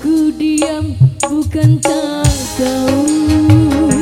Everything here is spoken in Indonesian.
Aku diam bukan tak tahu